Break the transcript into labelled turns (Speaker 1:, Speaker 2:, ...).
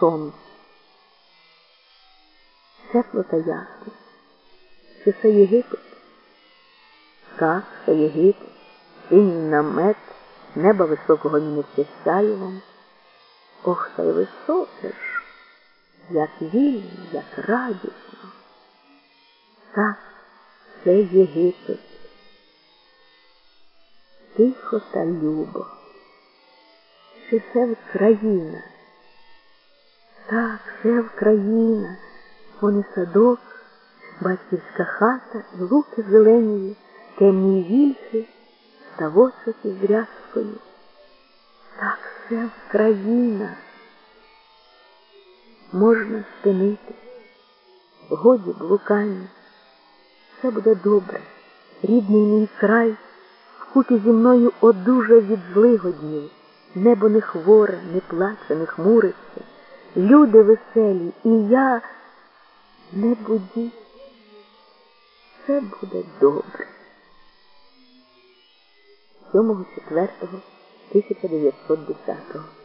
Speaker 1: сонце. Тепло та ясно. Чи це Єгипет? Так, це Єгипет, синій намет, неба високого міниться сяєвом. Ох, та й високе ж, як вільно, як радісно. Так, це Єгипет. Тихо та любо. Чи це Вкраїна? Так, це Вкраїна. Вон і садок, батьківська хата, луки зеленії, темні вільхи, ставочок із рязкою. Так, це Вкраїна. Можна спинити. Годі блукання. Все буде добре. Рідний мій край вкупі зі мною одужа від злигоднів. Небо не хворе, не плаче, не хмуриться. Люди веселі, і я не будіть. Все буде добре. 7.4.1910